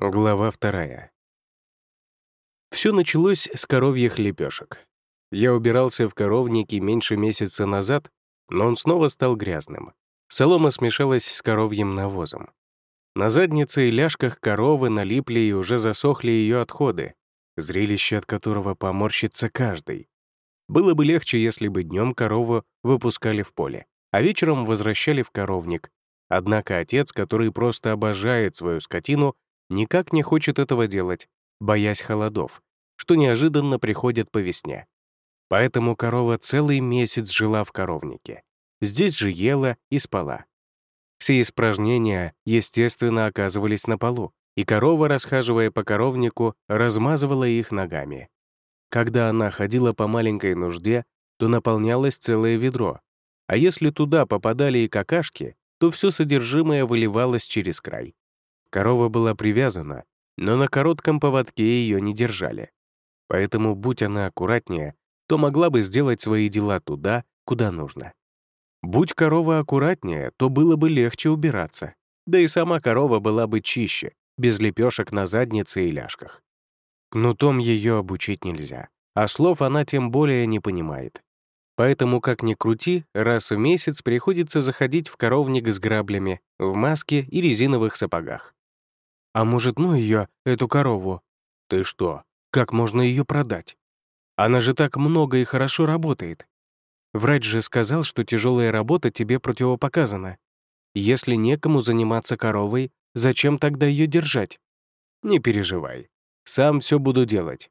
Глава вторая. Все началось с коровьих лепешек. Я убирался в коровнике меньше месяца назад, но он снова стал грязным. Солома смешалась с коровьим навозом. На заднице и ляжках коровы налипли и уже засохли ее отходы, зрелище от которого поморщится каждый. Было бы легче, если бы днем корову выпускали в поле, а вечером возвращали в коровник. Однако отец, который просто обожает свою скотину, никак не хочет этого делать, боясь холодов, что неожиданно приходят по весне. Поэтому корова целый месяц жила в коровнике. Здесь же ела и спала. Все испражнения, естественно, оказывались на полу, и корова, расхаживая по коровнику, размазывала их ногами. Когда она ходила по маленькой нужде, то наполнялось целое ведро, а если туда попадали и какашки, то все содержимое выливалось через край. Корова была привязана, но на коротком поводке ее не держали. Поэтому, будь она аккуратнее, то могла бы сделать свои дела туда, куда нужно. Будь корова аккуратнее, то было бы легче убираться. Да и сама корова была бы чище, без лепешек на заднице и ляжках. Кнутом ее обучить нельзя, а слов она тем более не понимает. Поэтому, как ни крути, раз в месяц приходится заходить в коровник с граблями, в маске и резиновых сапогах. А может, ну ее, эту корову? Ты что, как можно ее продать? Она же так много и хорошо работает. Врач же сказал, что тяжелая работа тебе противопоказана. Если некому заниматься коровой, зачем тогда ее держать? Не переживай. Сам все буду делать.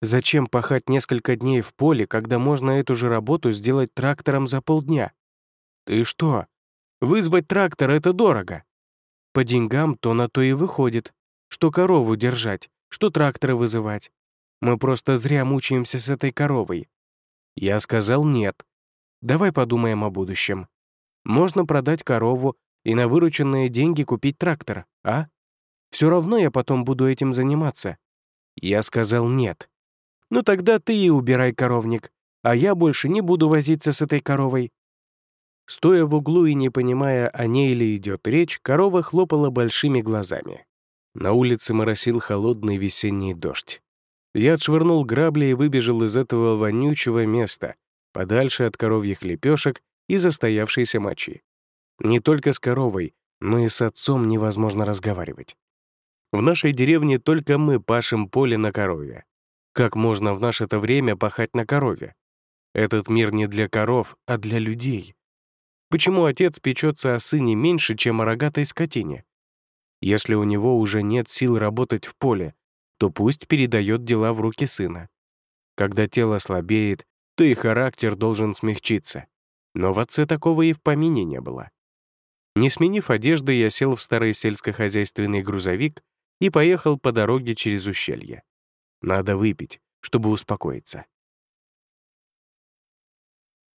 Зачем пахать несколько дней в поле, когда можно эту же работу сделать трактором за полдня? Ты что? Вызвать трактор — это дорого. По деньгам то на то и выходит, что корову держать, что трактора вызывать. Мы просто зря мучаемся с этой коровой. Я сказал нет. Давай подумаем о будущем. Можно продать корову и на вырученные деньги купить трактор, а? Все равно я потом буду этим заниматься. Я сказал нет. Ну тогда ты и убирай коровник, а я больше не буду возиться с этой коровой. Стоя в углу и не понимая, о ней ли идет речь, корова хлопала большими глазами. На улице моросил холодный весенний дождь. Я отшвырнул грабли и выбежал из этого вонючего места, подальше от коровьих лепешек и застоявшейся мочи. Не только с коровой, но и с отцом невозможно разговаривать. В нашей деревне только мы пашем поле на корове. Как можно в наше-то время пахать на корове? Этот мир не для коров, а для людей. Почему отец печется о сыне меньше, чем о рогатой скотине? Если у него уже нет сил работать в поле, то пусть передает дела в руки сына. Когда тело слабеет, то и характер должен смягчиться. Но в отце такого и в помине не было. Не сменив одежды, я сел в старый сельскохозяйственный грузовик и поехал по дороге через ущелье. Надо выпить, чтобы успокоиться.